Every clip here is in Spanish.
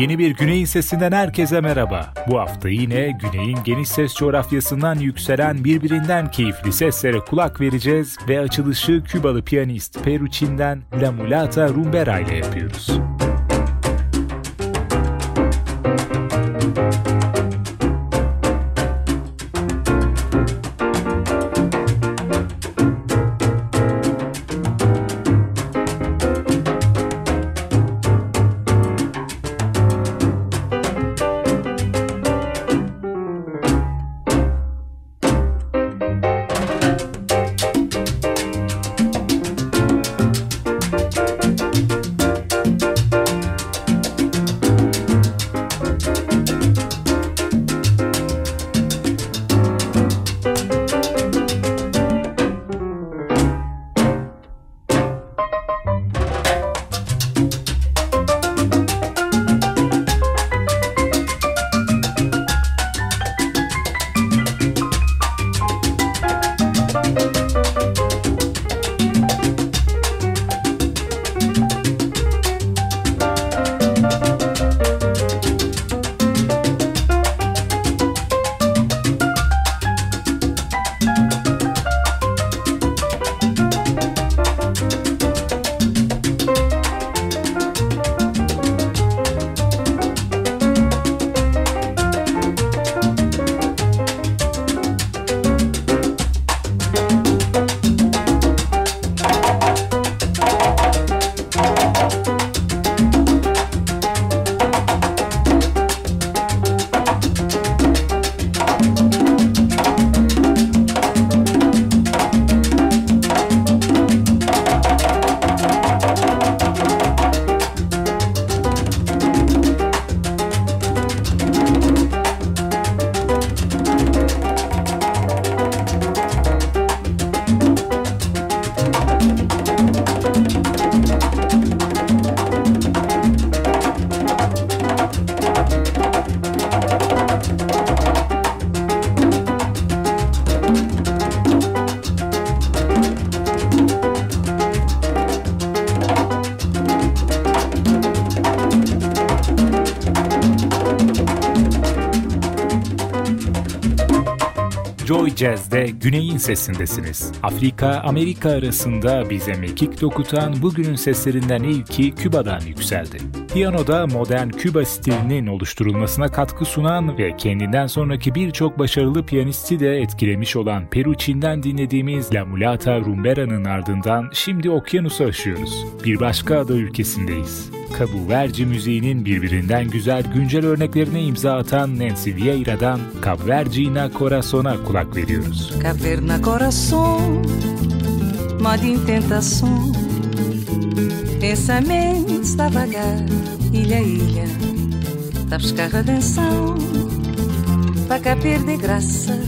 Yeni bir Güney'in sesinden herkese merhaba. Bu hafta yine Güney'in geniş ses coğrafyasından yükselen birbirinden keyifli seslere kulak vereceğiz ve açılışı Kübalı piyanist Perucci'nden La Mulata Rumbera ile yapıyoruz. Jazz'de Güney'in sesindesiniz. Afrika-Amerika arasında bize mekik dokutan bugünün seslerinden ilki Küba'dan yükseldi. Piyanoda modern Küba stilinin oluşturulmasına katkı sunan ve kendinden sonraki birçok başarılı piyanisti de etkilemiş olan Perucci'nden dinlediğimiz La Mulata Rumbera'nın ardından şimdi okyanusu aşıyoruz. Bir başka ada ülkesindeyiz. Cabo Verde müziğinin birbirinden güzel güncel örneklerine imza atan Nancy Vieira'dan Cabo Verde Coraçon'a kulak veriyoruz. Caverna Coração, moda tentação, pensamentos da vagar, ilha ilha, da buscar redenção, para cá perder graça,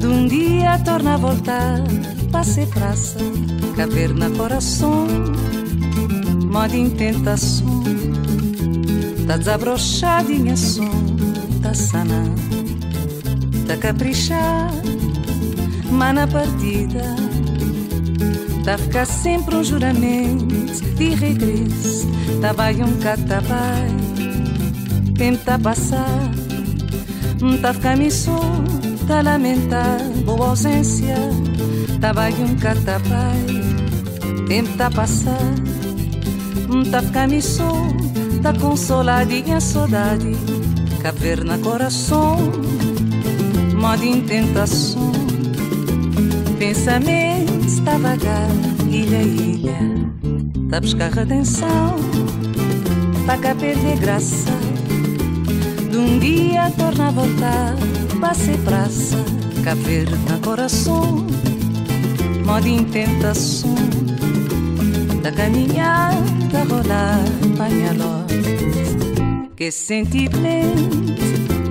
de um dia torna a voltar, passe praça, caverna coração moda em tentação Tá desabrochadinha som Tá sana Tá caprichar Mas na partida Tá ficar sempre um juramento De regresso Tá vai um catabai tá passar Tá ficar missão Tá lamentar Boa ausência Tá vai um catabai tá passar Tá ficando tá consoladinha saudade Caverna coração, moda em tentação. Pensamentos tá vagar, ilha ilha Tá buscar redenção, tá cá perder graça De um dia torna a voltar, passe praça Caverna coração, moda em tentação Da caminhar a rolar panhalote Que sentimento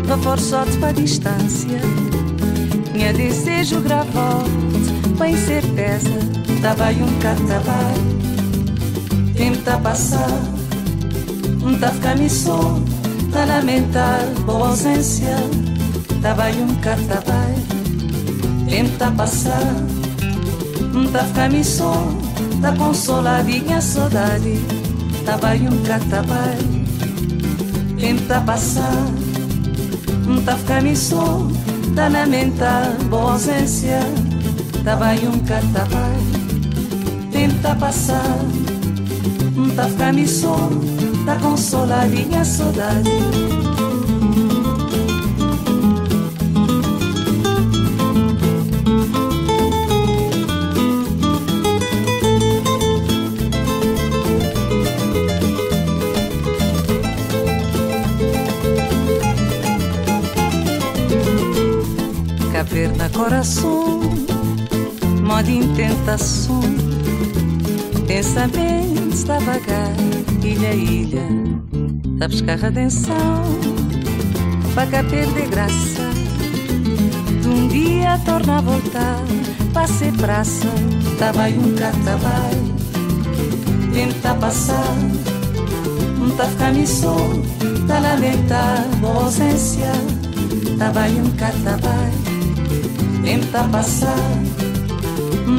reforçado para a distância. Minha desejo gravote Bem certeza Tava um catabai Tempo tá passar Tá ficando som Tá lamentar boa ausência. Tava um catabai Tempo tá passar Tá ficando som Tá consoladinha a saudade. Tava aí um catabai. Tenta passar, tá ficando só, tá na menta, boa ausência, tá vai um catabai. Tenta passar, tá ficando só, tá consoladinha saudade. Coração, modo em tentação. Pensa bem, está vagar, ilha a ilha, a buscar redenção, para perder graça. De um dia torna a voltar, passe praça, tava um catabai, tenta passar, não tá ficando só, tá lamentar, boa ausência, tava um catabai tenta passar.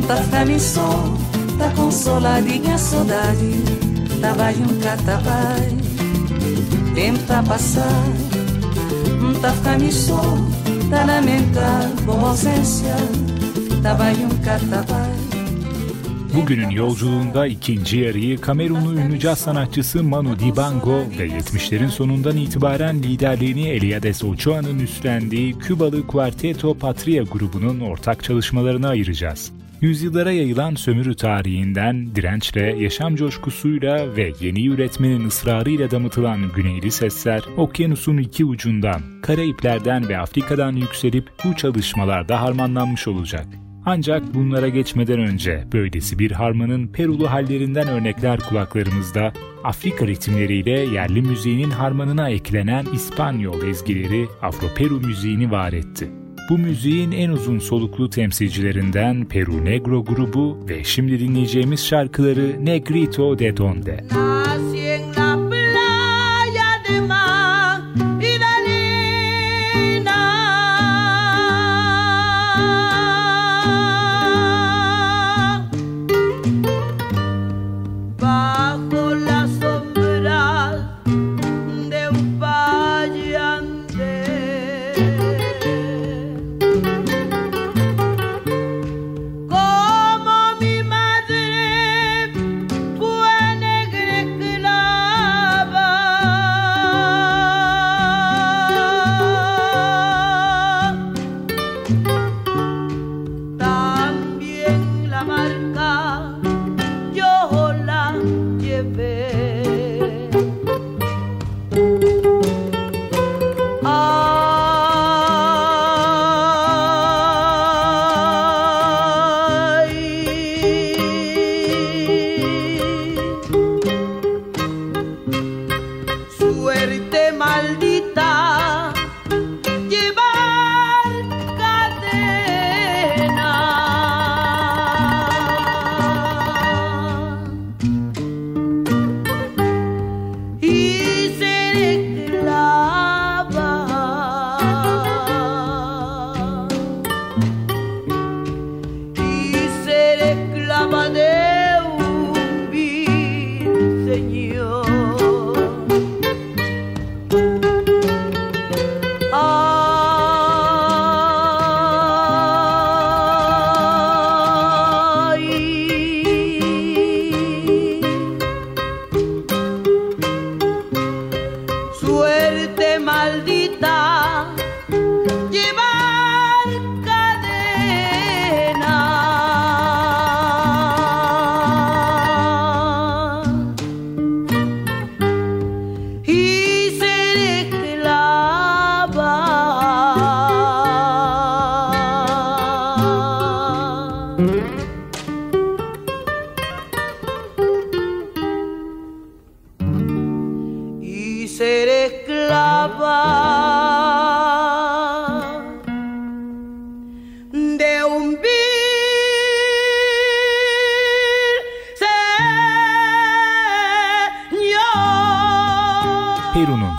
Tá ficando só, tá consoladinha a saudade. Tava em um catabai, tenta passar. Tá ficando só, tá lamentar boa ausência. Tava em um catabai. Bugünün yolculuğunda ikinci yarıyı Kamerunlu ünlü caz sanatçısı Manu Dibango ve 70'lerin sonundan itibaren liderliğini Eliades Ochoa'nın üstlendiği Kübalı Quarteto Patria grubunun ortak çalışmalarına ayıracağız. Yüzyıllara yayılan sömürü tarihinden dirençle, yaşam coşkusuyla ve yeni üretmenin ısrarıyla damıtılan güneyli sesler, okyanusun iki ucundan, Karayipler'den ve Afrika'dan yükselip bu çalışmalarda harmanlanmış olacak. Ancak bunlara geçmeden önce böylesi bir harmanın Perulu hallerinden örnekler kulaklarımızda, Afrika ritimleriyle yerli müziğinin harmanına eklenen İspanyol ezgileri Afro-Peru müziğini var etti. Bu müziğin en uzun soluklu temsilcilerinden Peru Negro grubu ve şimdi dinleyeceğimiz şarkıları Negrito de Donde.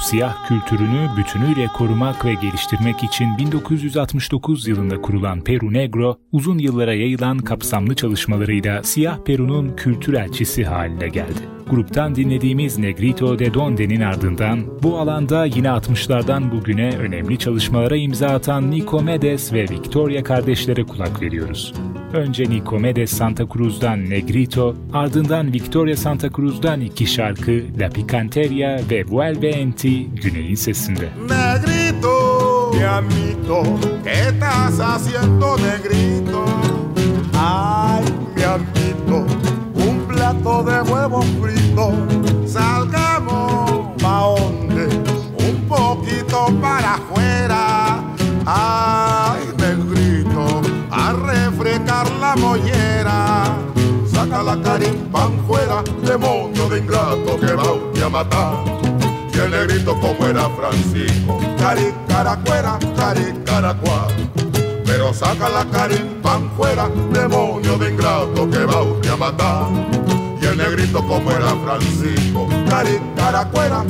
Siyah kültürünü bütünüyle korumak ve geliştirmek için 1969 yılında kurulan Peru Negro, uzun yıllara yayılan kapsamlı çalışmalarıyla siyah Peru'nun kültür elçisi haline geldi. Gruptan dinlediğimiz Negrito de Donde'nin ardından bu alanda yine 60'lardan bugüne önemli çalışmalara imza atan Nico Medes ve Victoria kardeşlere kulak veriyoruz. Önce Nicomedes Santa Cruz'dan Negrito, ardından Victoria Santa Cruz'dan iki şarkı La Picanteria ve Vuelve en ti Güney'in sesinde. Negrito, mi amito, ¿qué estás haciendo negrito? Ay, mi amito, un plato de huevo frito, salgamos pa' donde, un poquito para afuera. Ay, mollera. Saca la carimpan fuera, demonio de ingrato que va a matar. Y el negrito como era Francisco, cari caracuera, cari caracua. Pero saca la carimpan fuera, demonio de ingrato que va a matar. Y el negrito como era Francisco, cari caracuera.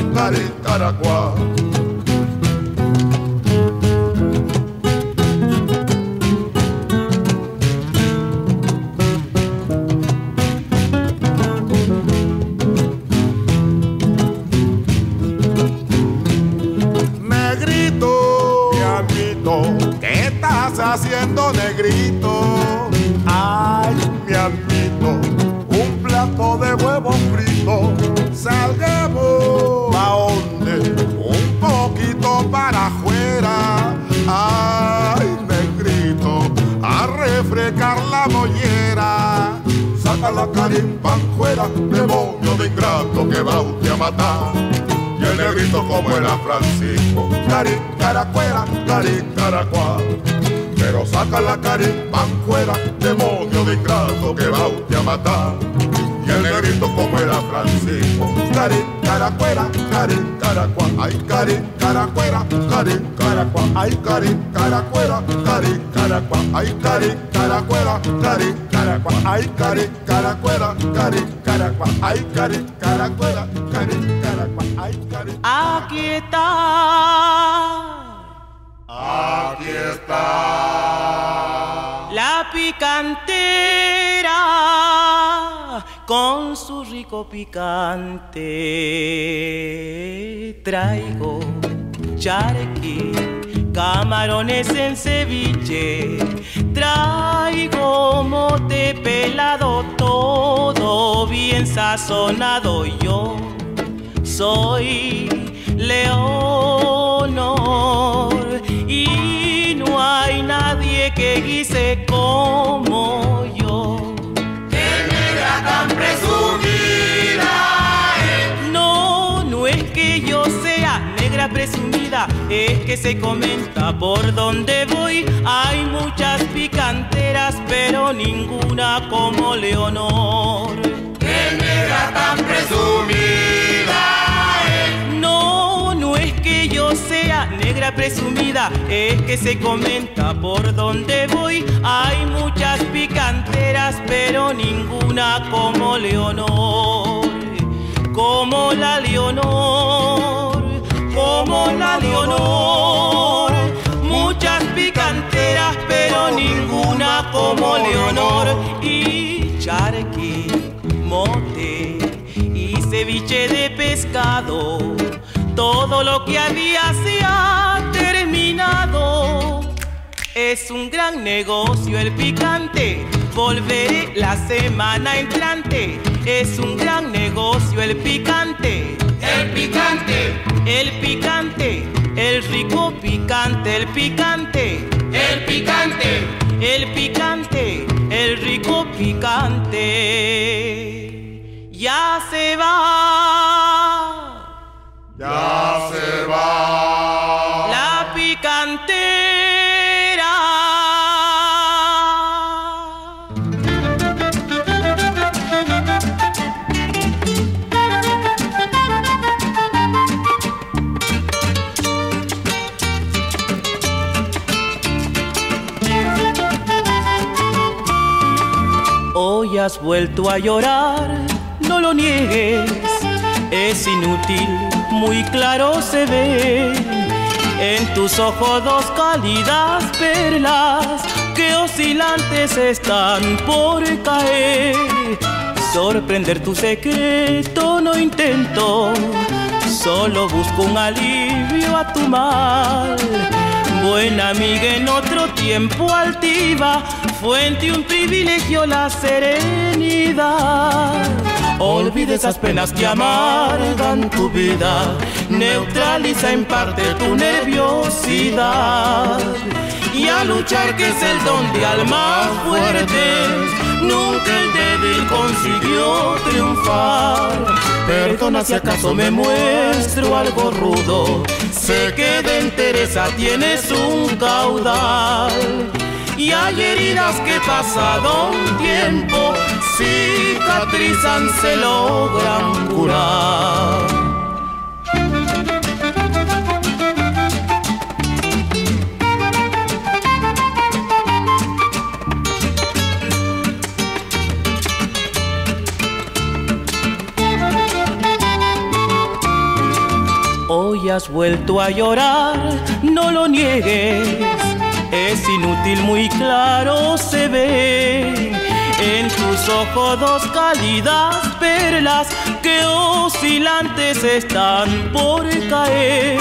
Haciendo negrito. Ay, mi amito, un plato de huevo frito. Salgamos a donde, un poquito para afuera. Ay, negrito, a refrescar la mollera. Saca la carimpan fuera, demonio de ingrato que va usted a matar. Negrito como era Francisco, cari, caracuera, cari, caracuá. Pero saca la carimpan fuera, demonio de ingrato que va usted a matar. Y el negrito como era Francisco, cari, caracuera, cari, caracua, ay, cari, caracuera, cari, caracua, ay, cari, caracuera, cari, caracua, ay, cari, caracuera, cari, caracua, ay, cari, caracuera, cari, caracua, ay, cari, caracuera, cari, caracua, ay, cari. Aquí está. Aquí está. La picantera con su rico picante. Traigo charqui, camarones en ceviche. Traigo mote pelado, todo bien sazonado. Yo soy Leonor y no hay nadie que guise como yo. Presumida, es que se comenta por donde voy. Hay muchas picanteras, pero ninguna como Leonor. ¡Qué negra tan presumida! No, no es que yo sea negra presumida, es que se comenta por donde voy. Hay muchas picanteras, pero ninguna como Leonor. Como la Leonor, como la Leonor. Muchas picanteras, pero ninguna como Leonor. Y charqui, mote y ceviche de pescado. Todo lo que había se ha terminado. Es un gran negocio el picante. Volveré la semana entrante. Es un gran negocio el picante. El picante, picante, el rico picante, el picante. el picante, El picante, el rico picante. Ya se va. Ya se va. Has vuelto a llorar, no lo niegues, es inútil muy claro se ve. En tus ojos dos cálidas perlas que oscilantes están por caer. Sorprender tu secreto no intento, solo busco un alivio a tu mal. Buena amiga en otro tiempo altiva, fuente un privilegio la serenidad. Olvida esas penas que amargan tu vida, neutraliza en parte tu nerviosidad. Y a luchar que es el don de almas fuertes, nunca el débil consiguió triunfar. Perdona si acaso me muestro algo rudo, sé que de entereza tienes un caudal y hay heridas que pasado un tiempo cicatrizan, se logran curar. Has vuelto a llorar, no lo niegues es inútil, muy claro se ve. En tus ojos dos cálidas perlas que oscilantes están por caer.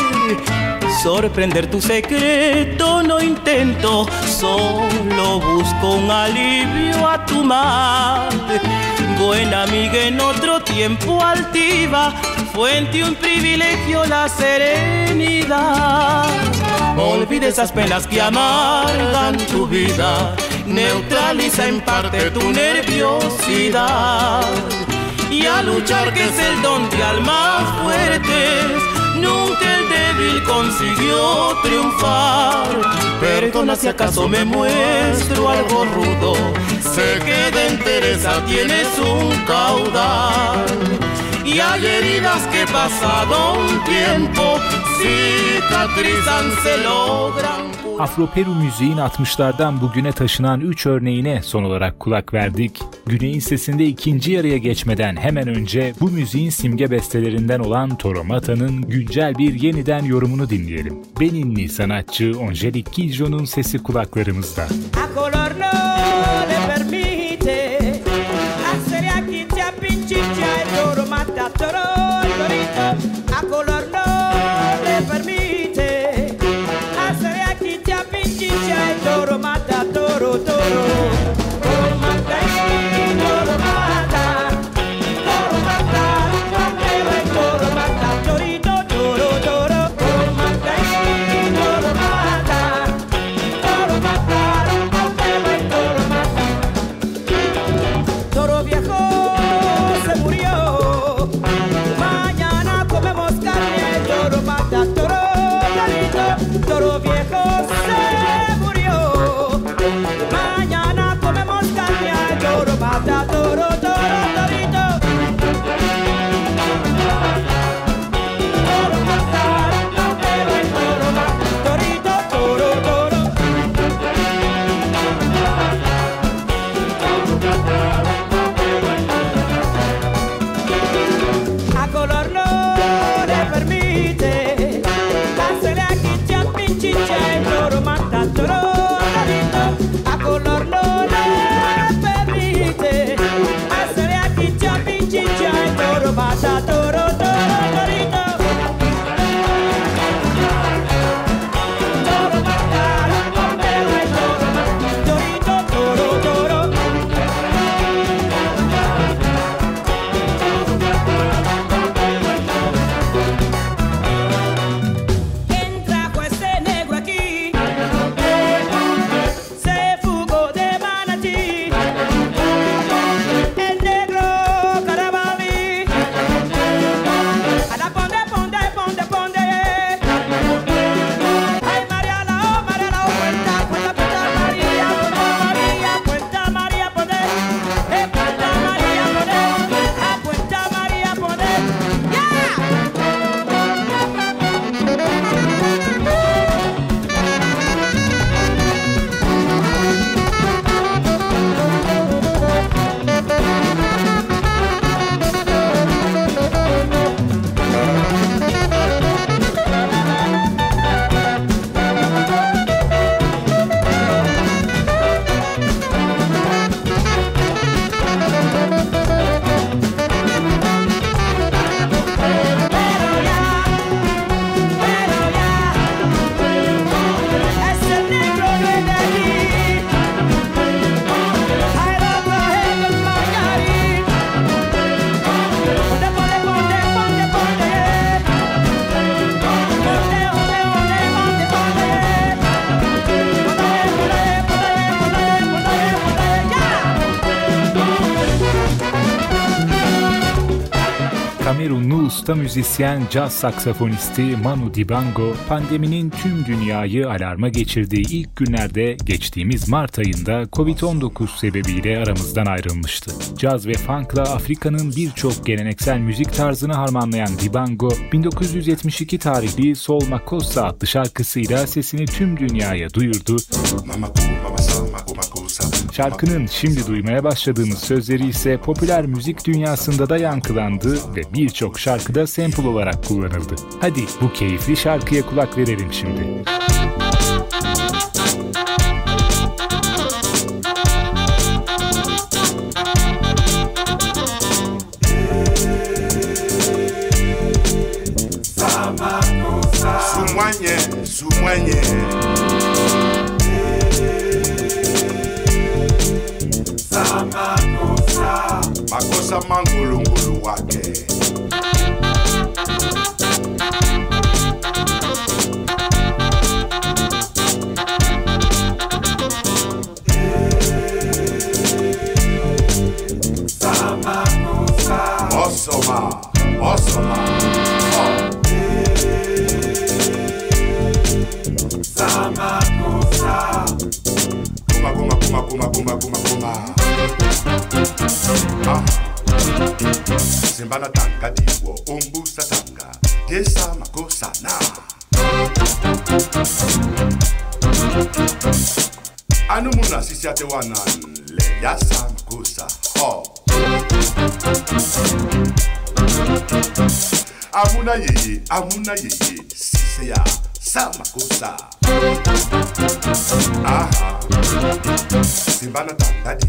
Sorprender tu secreto no intento, solo busco un alivio a tu mal. Buena amiga en otro tiempo altiva, fuente un privilegio la serenidad. Olvide esas penas que amargan tu vida, neutraliza en parte tu nerviosidad. Y a luchar que es el don de almas fuertes, nunca consiguió triunfar. Perdona si acaso me muestro algo rudo, sé que de entereza tienes un caudal y hay heridas que pasado un tiempo cicatrizan se logran. Afro-Peru müziğin 60'lardan bugüne taşınan 3 örneğine son olarak kulak verdik. Güney'in sesinde ikinci yarıya geçmeden hemen önce bu müziğin simge bestelerinden olan Toro Mata'nın güncel bir yeniden yorumunu dinleyelim. Beninli sanatçı Angelique Kidjo'nun sesi kulaklarımızda. A color no Totoro. Usta müzisyen caz saksafonisti Manu Dibango, pandeminin tüm dünyayı alarma geçirdiği ilk günlerde geçtiğimiz Mart ayında Covid-19 sebebiyle aramızdan ayrılmıştı. Caz ve funkla Afrika'nın birçok geleneksel müzik tarzını harmanlayan Dibango, 1972 tarihli Sol Makossa adlı şarkısıyla sesini tüm dünyaya duyurdu. Şarkının şimdi duymaya başladığımız sözleri ise popüler müzik dünyasında da yankılandı ve birçok şarkıda sample olarak kullanıldı. Hadi bu keyifli şarkıya kulak verelim şimdi. Sumwanye, sumwanye usa mangulungulu wakhe 41 Leia Sankusa Ho Amuna yeye, amuna yeye, sise ya Samakusa Aha Simbana tandadi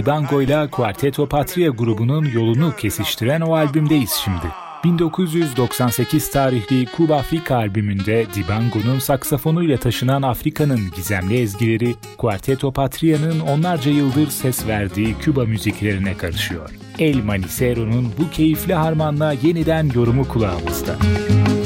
Dibango ile Quarteto Patria grubunun yolunu kesiştiren o albümdeyiz şimdi. 1998 tarihli Kuba Afrika albümünde Dibango'nun saksafonuyla taşınan Afrika'nın gizemli ezgileri Quarteto Patria'nın onlarca yıldır ses verdiği Küba müziklerine karışıyor. El Manicero'nun bu keyifli harmanla yeniden yorumu kulağımızda. Massa,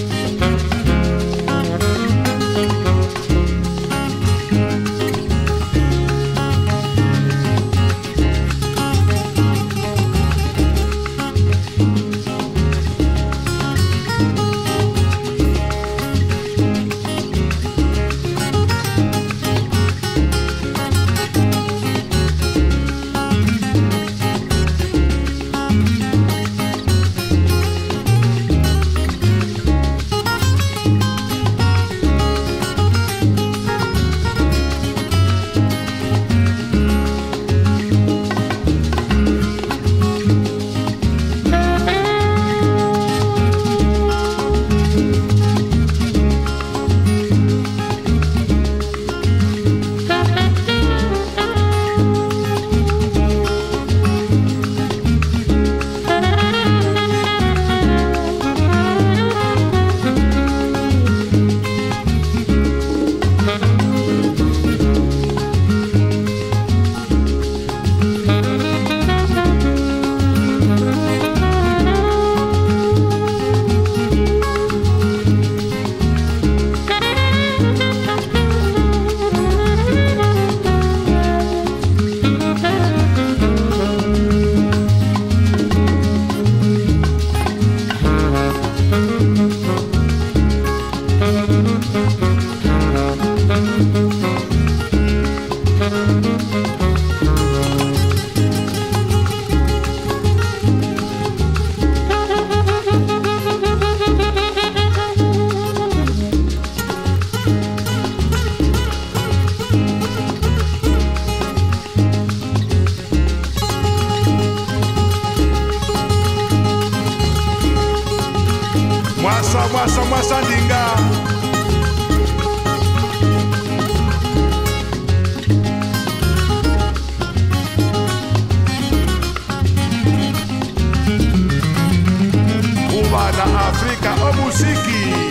música, ô musique.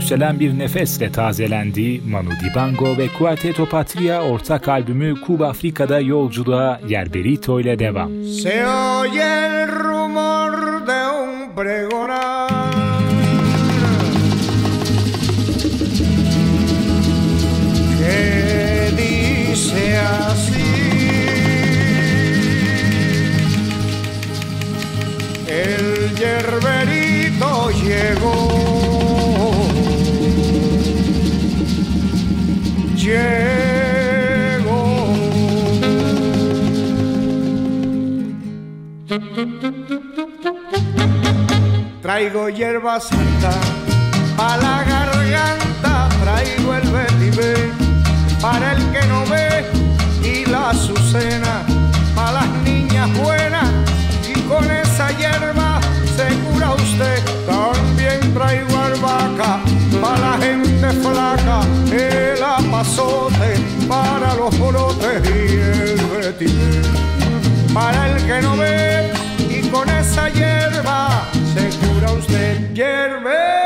Yükselen bir nefesle tazelendi. Manu Dibango ve Cuarteto Patria ortak albümü Kuba Afrika'da yolculuğa Yerberito ile devam. Se oye el rumor de un pregonar Traigo hierba santa para la garganta, traigo el vetiver para el que no ve y la azucena para las niñas buenas y con esa hierba se cura usted. También traigo albahaca para la gente flaca, el apazote para los brotes y el vetiver para el que no ve y con esa hierba don't stand, get.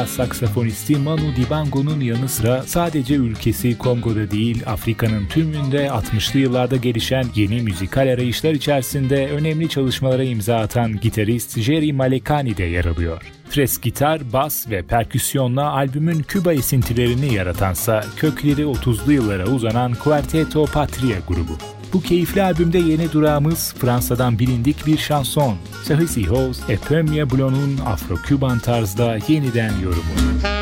Caz saksafonisti Manu Dibango'nun yanı sıra sadece ülkesi Kongo'da değil Afrika'nın tümünde 60'lı yıllarda gelişen yeni müzikal arayışlar içerisinde önemli çalışmalara imza atan gitarist Jerry Malekani de yer alıyor. Tres gitar, bas ve perküsyonla albümün Küba esintilerini yaratansa kökleri 30'lu yıllara uzanan Quarteto Patria grubu. Bu keyifli albümde yeni durağımız Fransa'dan bilindik bir şanson. Sahis Hijos, Epemia Blon'un Afro-Küban tarzda yeniden yorumu.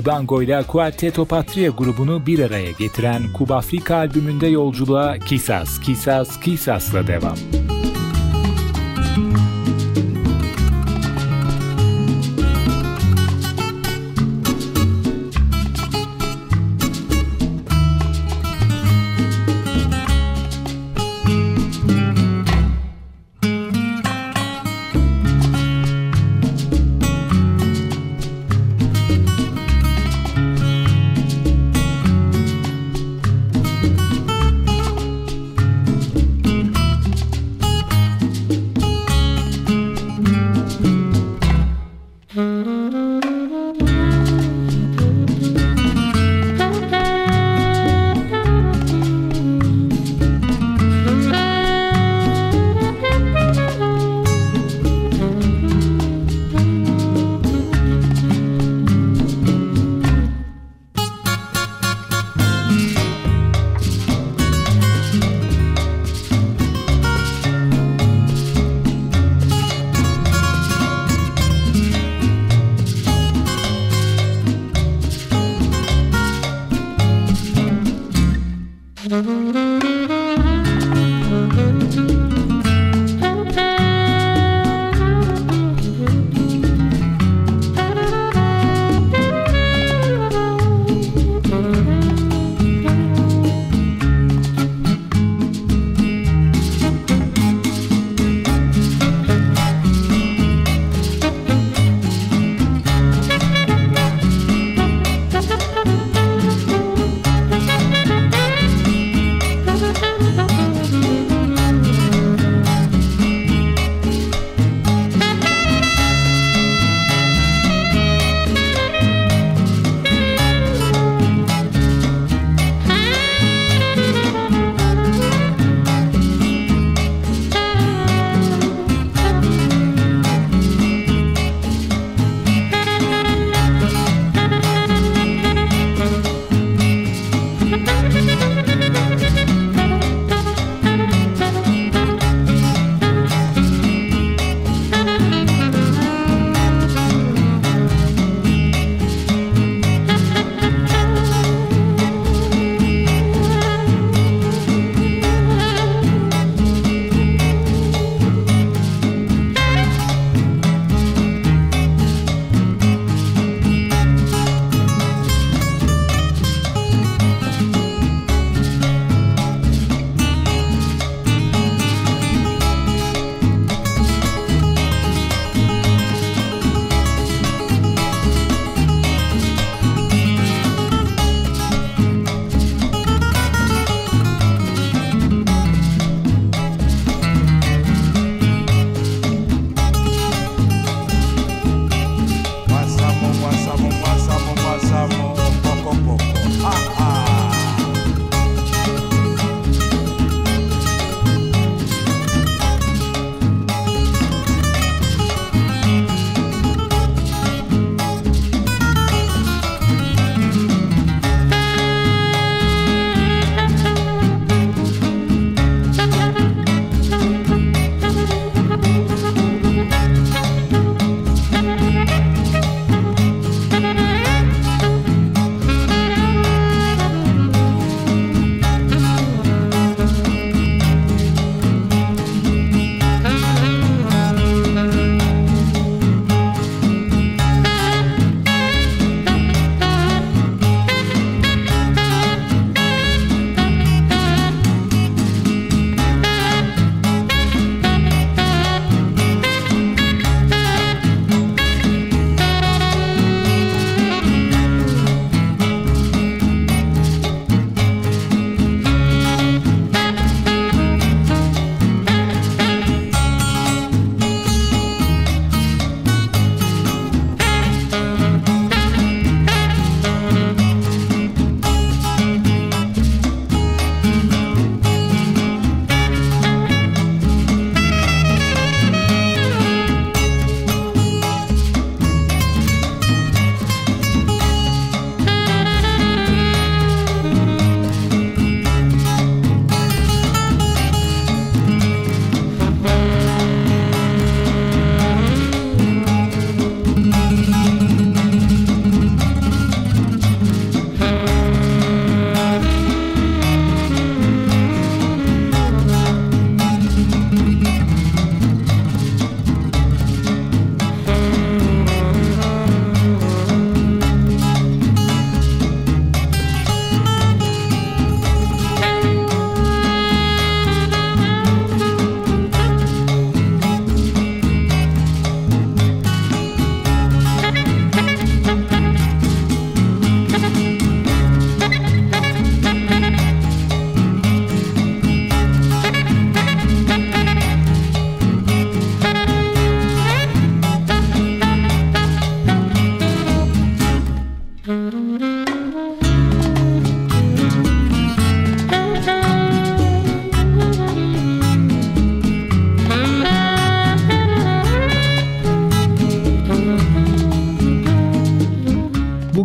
Dibango ile Quarteto Patria grubunu bir araya getiren Kuba Afrika albümünde yolculuğa Kisas, Kisas, Kisas'la devam.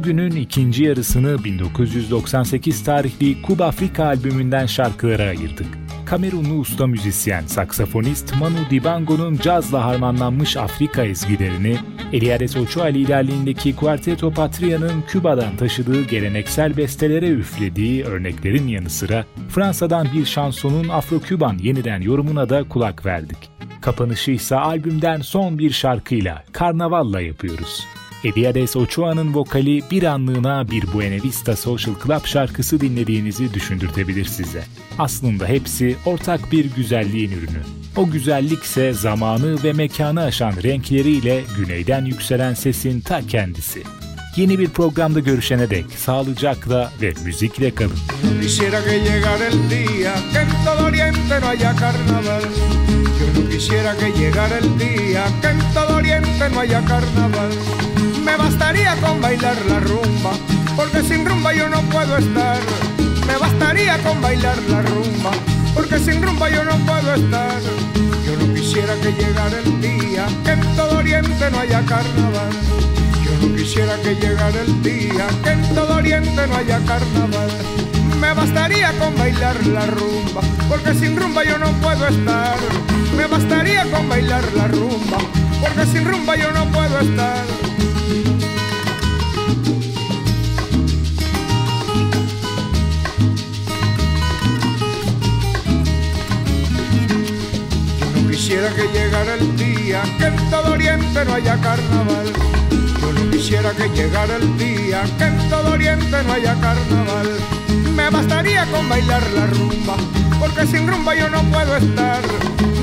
Bugünün ikinci yarısını 1998 tarihli Kuba Afrika albümünden şarkılara ayırdık. Kamerunlu usta müzisyen, saksafonist Manu Dibango'nun cazla harmanlanmış Afrika ezgilerini, Eliades Ochoa liderliğindeki Quarteto Patria'nın Küba'dan taşıdığı geleneksel bestelere üflediği örneklerin yanı sıra Fransa'dan bir şansonun Afro-Küban yeniden yorumuna da kulak verdik. Kapanışı ise albümden son bir şarkıyla, Karnaval'la yapıyoruz. Eliades Ochoa'nın vokali bir anlığına bir Buena Vista Social Club şarkısı dinlediğinizi düşündürtebilir size. Aslında hepsi ortak bir güzelliğin ürünü. O güzellikse zamanı ve mekanı aşan renkleriyle güneyden yükselen sesin ta kendisi. Yeni bir programda görüşene dek sağlıcakla ve müzikle kalın. Quisiera que llegara el día que en todo Oriente no haya carnaval. Yo no quisiera que llegara el día que en todo Oriente no haya carnaval. Me bastaría con bailar la rumba, porque sin rumba yo no puedo estar. Me bastaría con bailar la rumba, porque sin rumba yo no puedo estar. Yo no quisiera que llegara el día que en todo Oriente no haya carnaval. Yo no quisiera que llegara el día que en todo Oriente no haya carnaval. Me bastaría con bailar la rumba, porque sin rumba yo no puedo estar. Me bastaría con bailar la rumba, porque sin rumba yo no puedo estar. quisiera que llegara el día que en todo Oriente no haya carnaval. Yo no quisiera que llegara el día que en todo Oriente no haya carnaval. Me bastaría con bailar la rumba, porque sin rumba yo no puedo estar.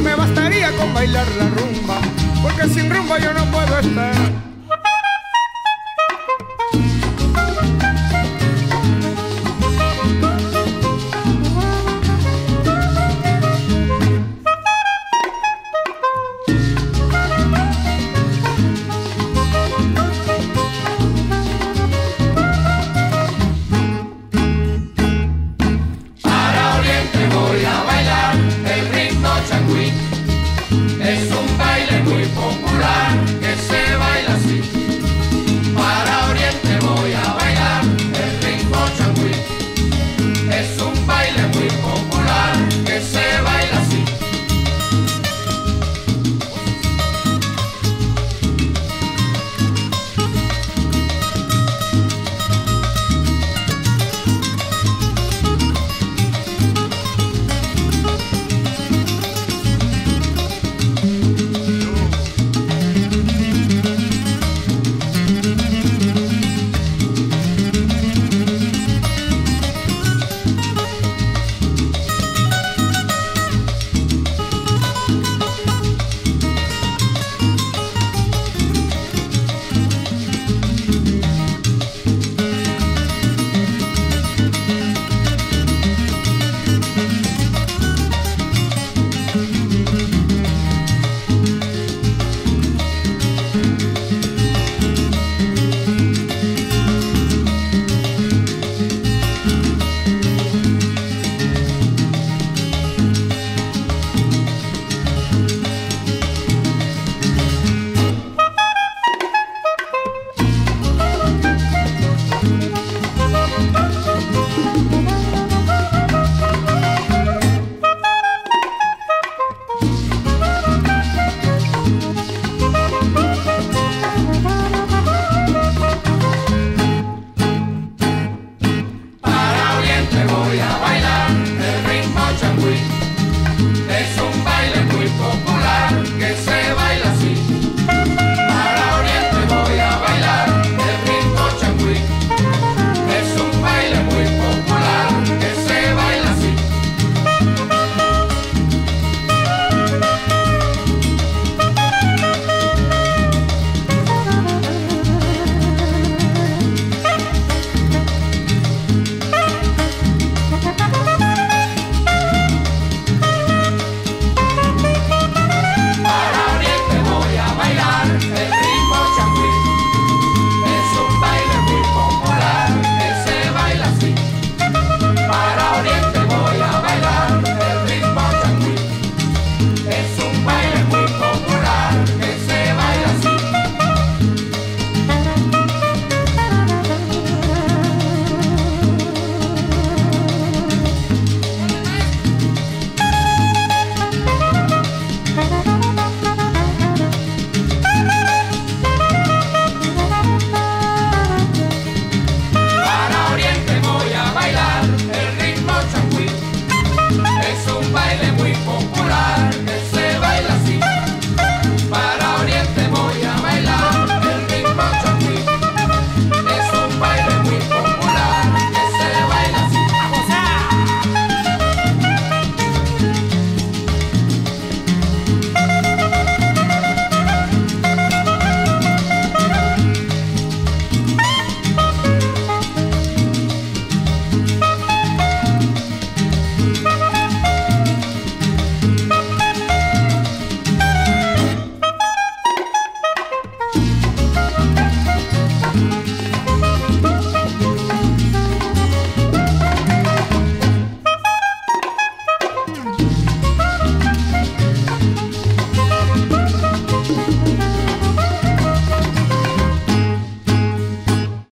Me bastaría con bailar la rumba, porque sin rumba yo no puedo estar.